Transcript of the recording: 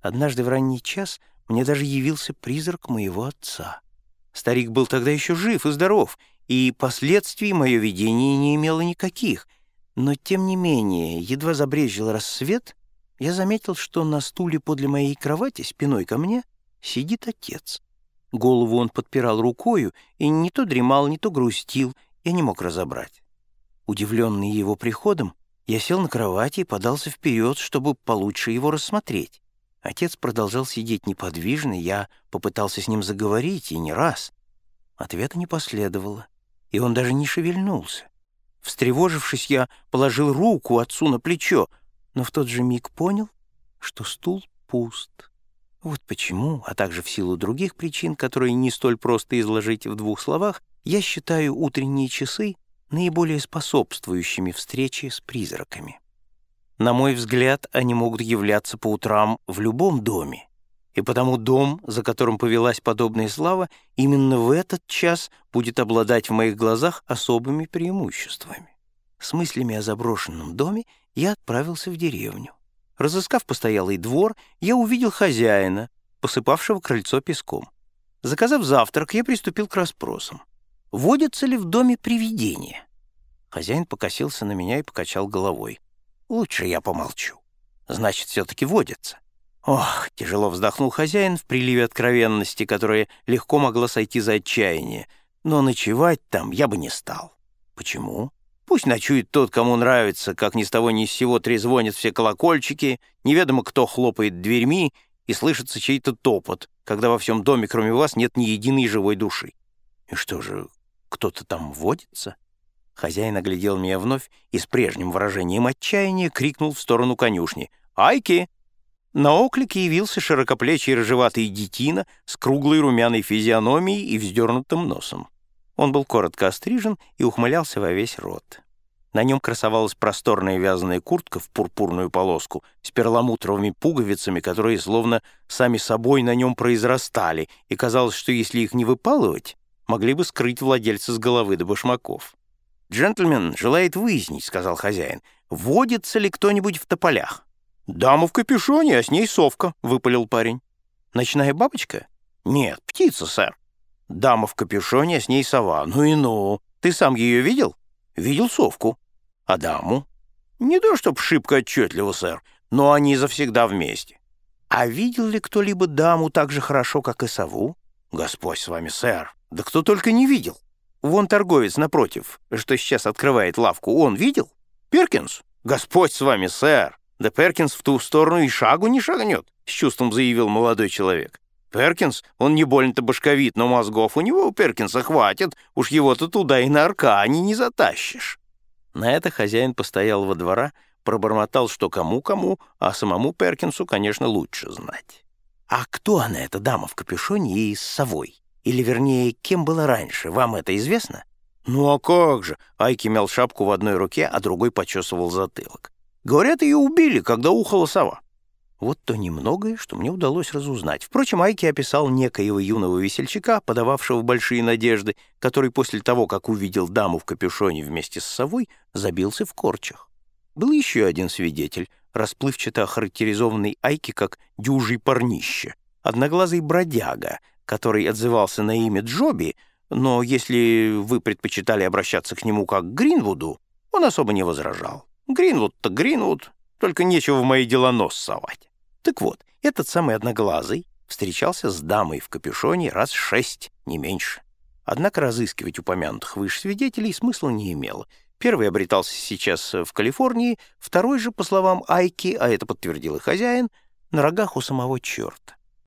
Однажды в ранний час мне даже явился призрак моего отца. Старик был тогда еще жив и здоров, и последствий мое видение не имело никаких. Но, тем не менее, едва забрезжил рассвет, я заметил, что на стуле подле моей кровати, спиной ко мне, сидит отец. Голову он подпирал рукою и не то дремал, не то грустил, я не мог разобрать. Удивленный его приходом, я сел на кровати и подался вперед, чтобы получше его рассмотреть. Отец продолжал сидеть неподвижно, я попытался с ним заговорить, и не раз. Ответа не последовало, и он даже не шевельнулся. Встревожившись, я положил руку отцу на плечо, но в тот же миг понял, что стул пуст. Вот почему, а также в силу других причин, которые не столь просто изложить в двух словах, я считаю утренние часы наиболее способствующими встрече с призраками. На мой взгляд, они могут являться по утрам в любом доме, и потому дом, за которым повелась подобная слава, именно в этот час будет обладать в моих глазах особыми преимуществами. С мыслями о заброшенном доме я отправился в деревню. Разыскав постоялый двор, я увидел хозяина, посыпавшего крыльцо песком. Заказав завтрак, я приступил к расспросам. Водятся ли в доме привидения? Хозяин покосился на меня и покачал головой. Лучше я помолчу. Значит, все-таки водится. Ох, тяжело вздохнул хозяин в приливе откровенности, которая легко могла сойти за отчаяние. Но ночевать там я бы не стал. Почему? Пусть ночует тот, кому нравится, как ни с того ни с сего трезвонят все колокольчики, неведомо кто хлопает дверьми, и слышится чей-то топот, когда во всем доме, кроме вас, нет ни единой живой души. И что же, кто-то там водится? Хозяин оглядел меня вновь и с прежним выражением отчаяния крикнул в сторону конюшни. «Айки!» На оклике явился широкоплечий рыжеватый детина с круглой румяной физиономией и вздернутым носом. Он был коротко острижен и ухмылялся во весь рот. На нем красовалась просторная вязаная куртка в пурпурную полоску с перламутровыми пуговицами, которые словно сами собой на нем произрастали, и казалось, что если их не выпалывать, могли бы скрыть владельца с головы до башмаков. «Джентльмен желает выяснить», — сказал хозяин, — «водится ли кто-нибудь в тополях?» «Дама в капюшоне, а с ней совка», — выпалил парень. «Ночная бабочка?» «Нет, птица, сэр». «Дама в капюшоне, а с ней сова. Ну и ну. Ты сам ее видел?» «Видел совку». «А даму?» «Не то чтоб шибко отчетливо, сэр, но они завсегда вместе». «А видел ли кто-либо даму так же хорошо, как и сову?» «Господь с вами, сэр. Да кто только не видел». Вон торговец напротив, что сейчас открывает лавку, он видел? Перкинс? Господь с вами, сэр! Да Перкинс в ту сторону и шагу не шагнет, с чувством заявил молодой человек. Перкинс, он не больно-то башковит, но мозгов у него у Перкинса хватит, уж его-то туда и на аркане не затащишь. На это хозяин постоял во двора, пробормотал, что кому-кому, а самому Перкинсу, конечно, лучше знать. «А кто она, эта дама в капюшоне и с совой?» Или, вернее, кем было раньше, вам это известно? Ну а как же? Айки мял шапку в одной руке, а другой почесывал затылок. Говорят, ее убили, когда ухала сова. Вот то немногое, что мне удалось разузнать. Впрочем, Айки описал некоего юного весельчака, подававшего большие надежды, который после того, как увидел даму в капюшоне вместе с совой, забился в корчах. Был еще один свидетель, расплывчато охарактеризованный Айки как «дюжий парнище», одноглазый бродяга, который отзывался на имя Джоби, но если вы предпочитали обращаться к нему как к Гринвуду, он особо не возражал. Гринвуд-то Гринвуд, только нечего в мои дела нос совать. Так вот, этот самый одноглазый встречался с дамой в капюшоне раз шесть, не меньше. Однако разыскивать упомянутых выше свидетелей смысла не имело. Первый обретался сейчас в Калифорнии, второй же, по словам Айки, а это подтвердил и хозяин, на рогах у самого черта.